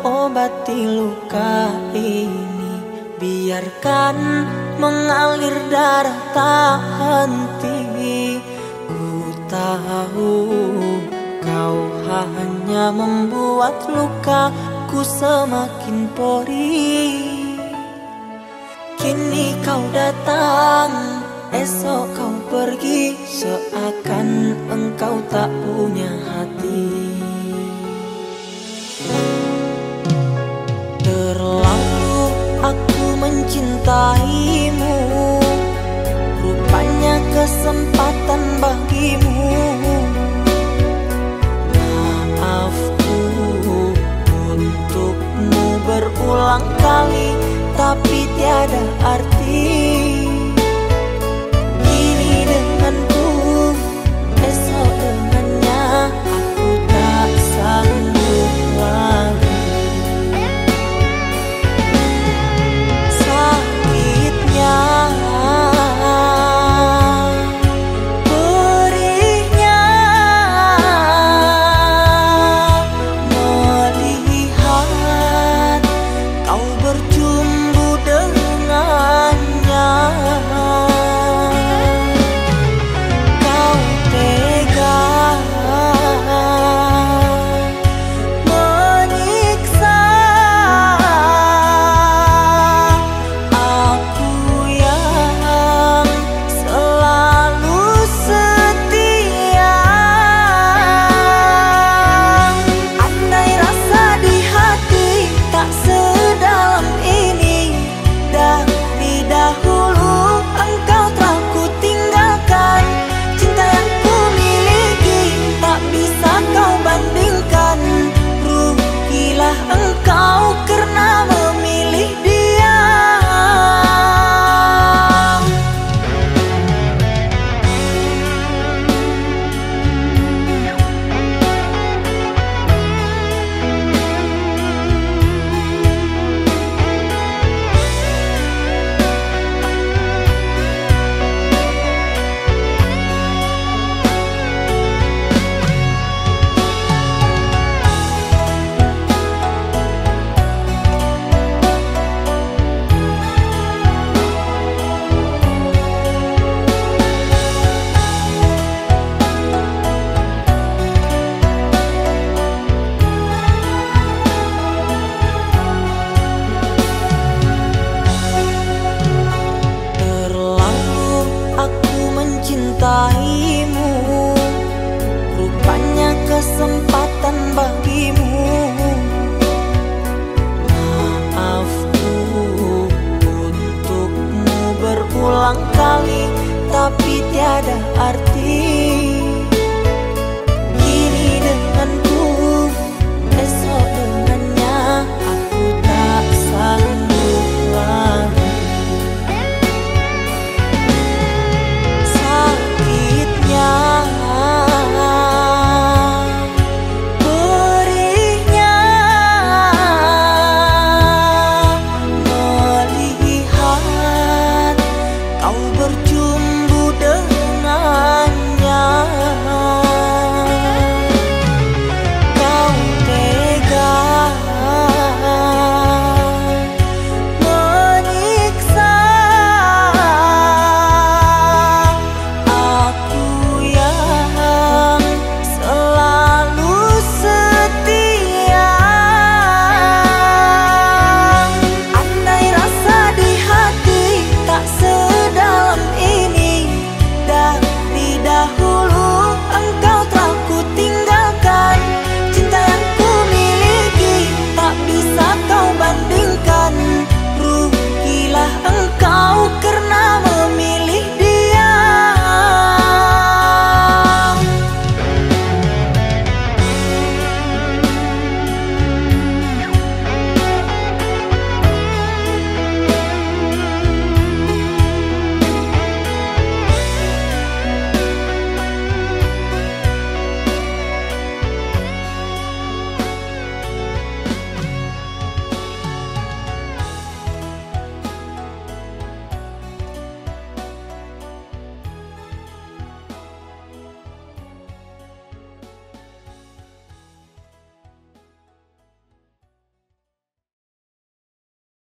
obati luka ini. Biarkan mengalir darah tak henti. Ku tahu kau hanya membuat lukaku semakin perih Kini kau datang Esok kau pergi. Seakan engkau tak punya Tapi tiada arti